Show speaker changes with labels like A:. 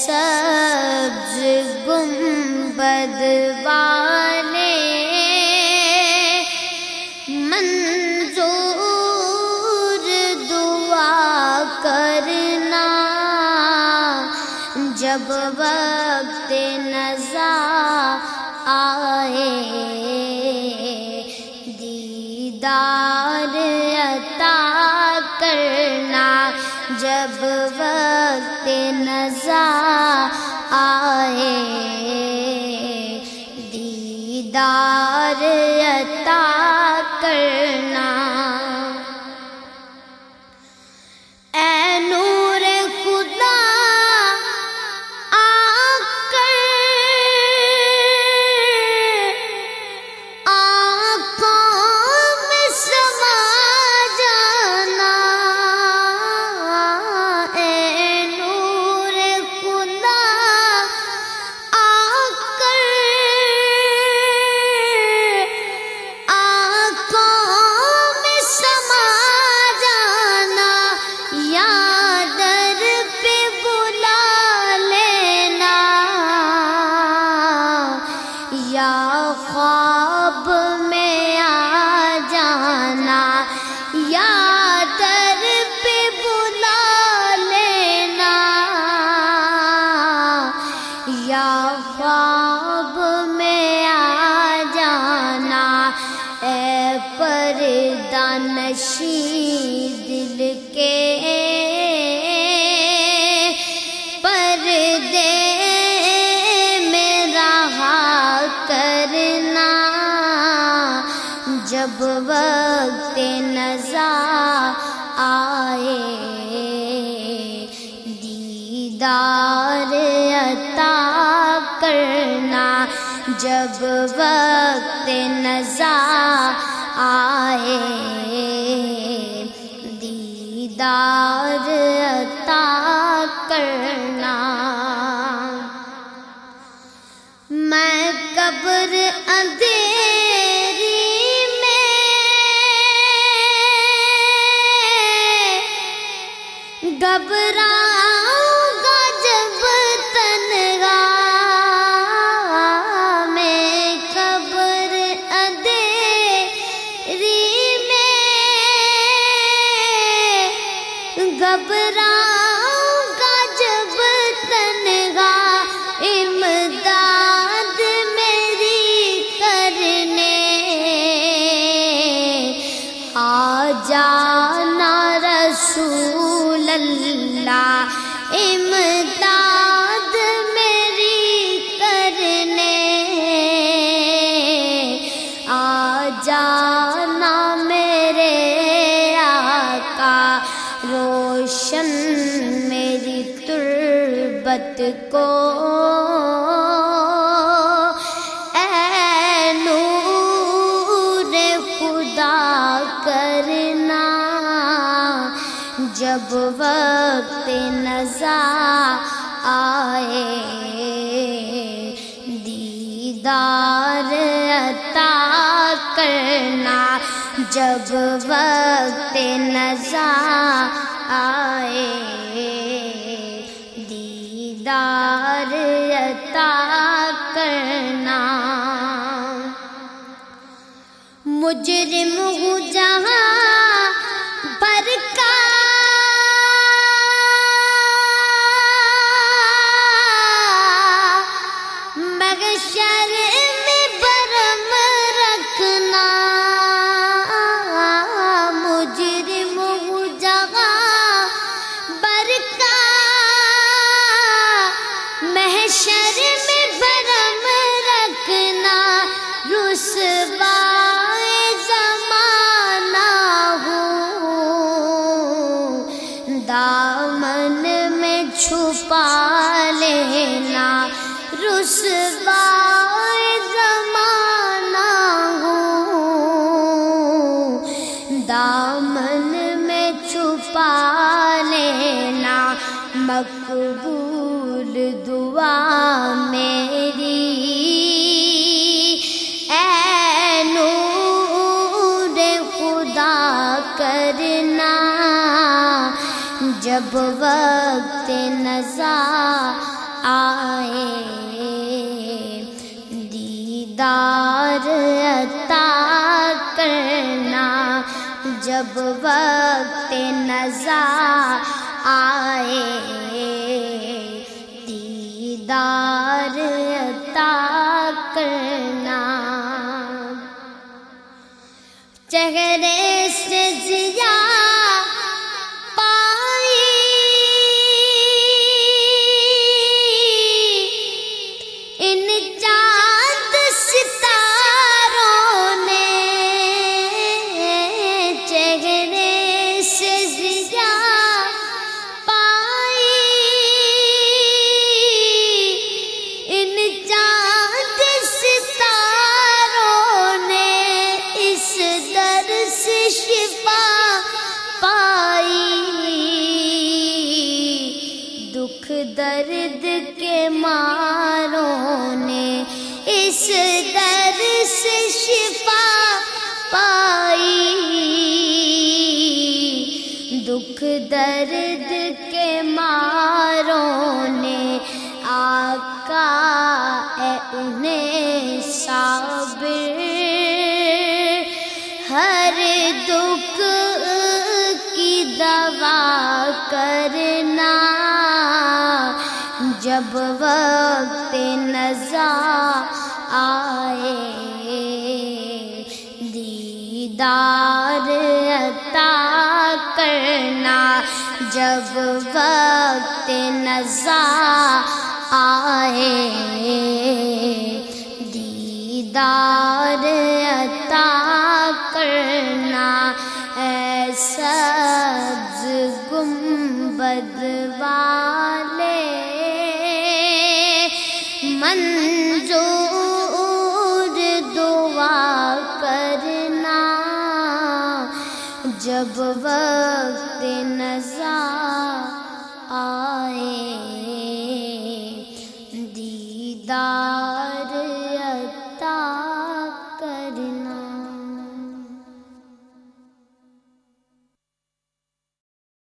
A: سبز گنبد والے منظور دعا کرنا جب وقت نزا جب وقت نزا آئے دیدار عطا پردہ نشی دل کے پردے میں رہا کرنا۔ جب وقت نزا آئے، دیدار عطا کرنا۔ جب وقت نزا آئے۔ دیدار عطا کرنا۔ میں قبر اندھیری میں گھبراؤں تربت کو۔ اے نور خدا کرنا، جب وقت نزا آئے، دیدار عطا کرنا۔ جب وقت نزا آئے مجرم ہوں زمانہ ہوں دامن میں چھپا لینا مقبول دعا میری۔ اے نور خدا کرنا۔ جب وقت نزا آئے جب وقت نظر آئے دیدار عطا کرنا۔ چہرے درد کے ماروں نے اس درد سے شفا پائی۔ دکھ درد کے ماروں نے آقا اے انہیں صابر جب وقت نزا آئے۔ دیدار عطا کرنا جب وقت نزا آئے۔ منظور دعا کرنا جب وقت